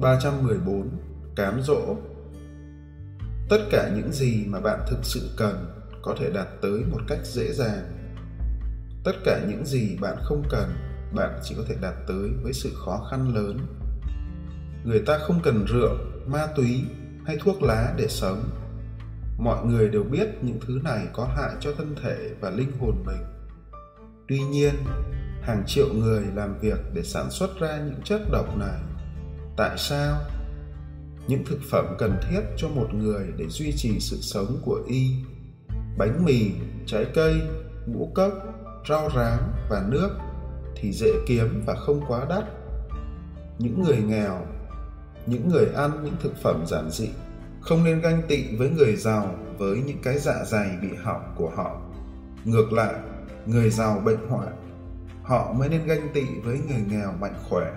314 Cám dỗ Tất cả những gì mà bạn thực sự cần có thể đạt tới một cách dễ dàng. Tất cả những gì bạn không cần, bạn chỉ có thể đạt tới với sự khó khăn lớn. Người ta không cần rượu, ma túy hay thuốc lá để sống. Mọi người đều biết những thứ này có hại cho thân thể và linh hồn mình. Tuy nhiên, hàng triệu người làm việc để sản xuất ra những chất độc này. Tại sao? những thực phẩm cần thiết cho một người để duy trì sự sống của y. Bánh mì, trái cây, ngũ cốc, rau rán và nước thì dễ kiếm và không quá đắt. Những người nghèo, những người ăn những thực phẩm giản dị, không nên ganh tị với người giàu với những cái dạ dày bị hỏng của họ. Ngược lại, người giàu bệnh hoạn, họ mới nên ganh tị với người nghèo mạnh khỏe.